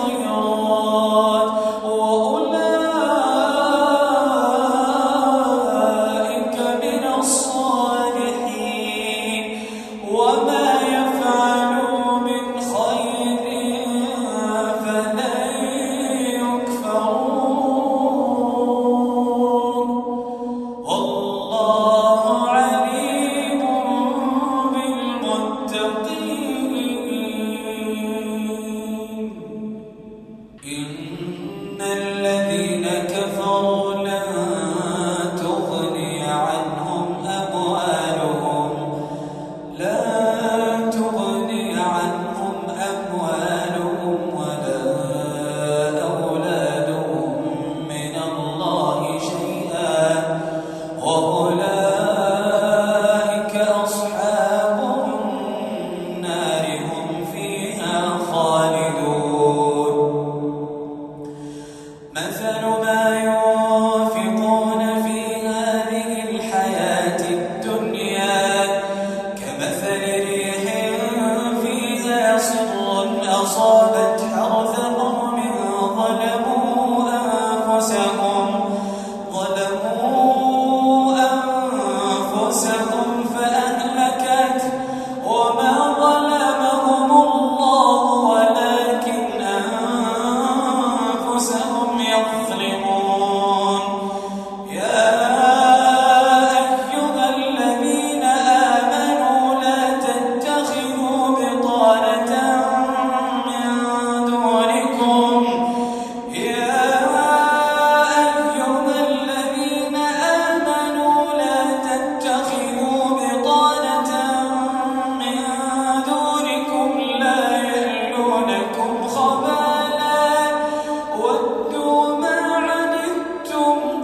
صراط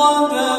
قد